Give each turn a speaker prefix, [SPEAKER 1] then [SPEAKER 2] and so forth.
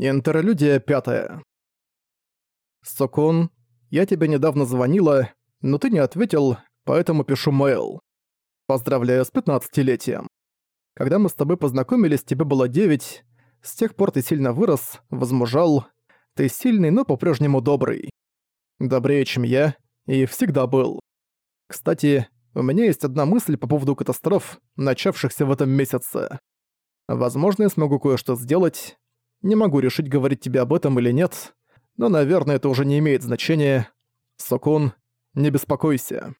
[SPEAKER 1] Интерлюдия пятая. Сокун, я тебе недавно звонила, но ты не ответил, поэтому пишу мейл. Поздравляю с пятнадцатилетием. Когда мы с тобой познакомились, тебе было девять. С тех пор ты сильно вырос, возмужал. Ты сильный, но по-прежнему добрый. Добрее, чем я, и всегда был. Кстати, у меня есть одна мысль по поводу катастроф, начавшихся в этом месяце. Возможно, я смогу кое-что сделать, не могу решить, говорить тебе об этом или нет, но, наверное, это уже не имеет значения. Сокун, не беспокойся.